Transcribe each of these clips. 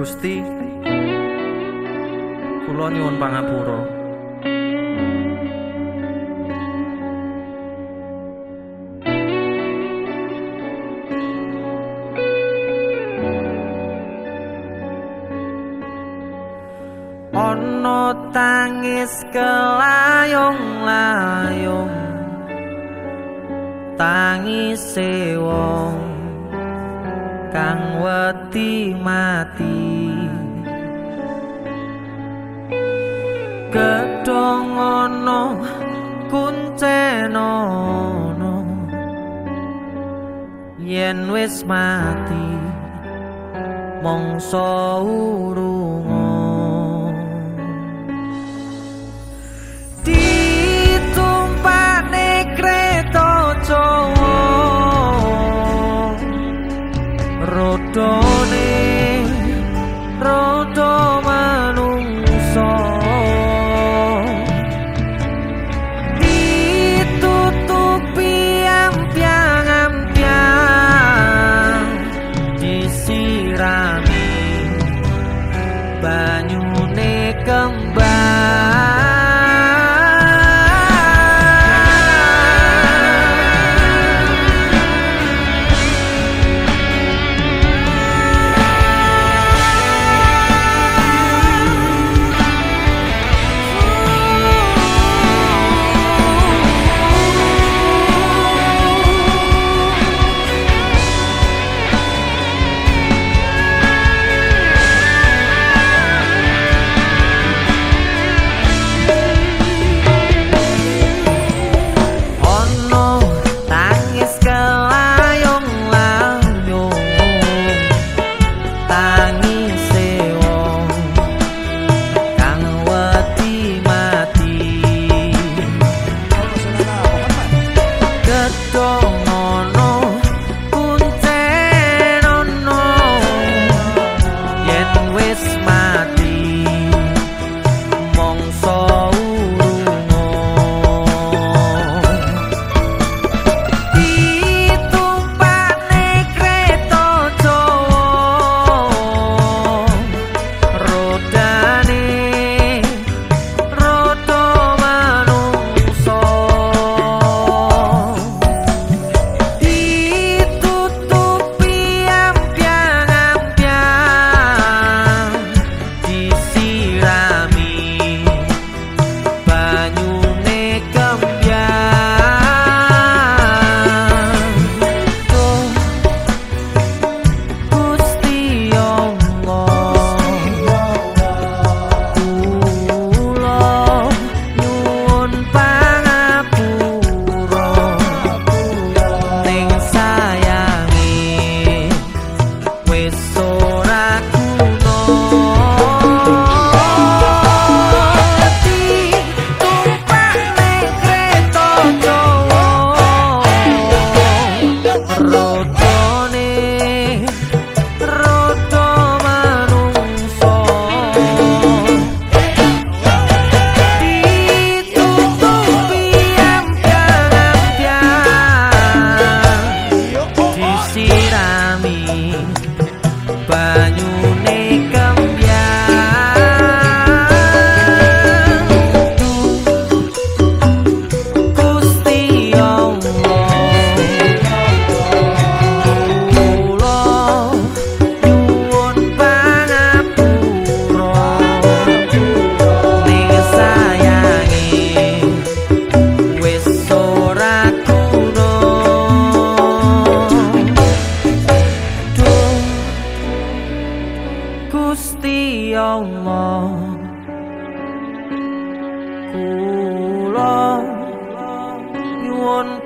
Gusti kula nyuwun pangapura. Ana tangis kelayung-layung tangis wong kang wedi mati. Gedhong ana kunceno yen wis mati mongso urunga rodone rodo manungsa. Ditutupi ampiang-ampiang disirami. Banyune kembang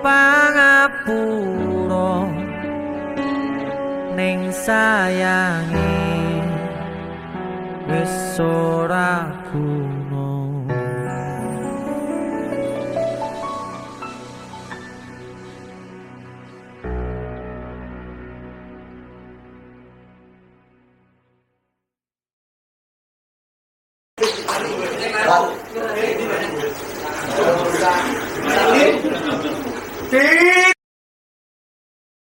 pangapura ning sayangi wis ora guna Thank you. ti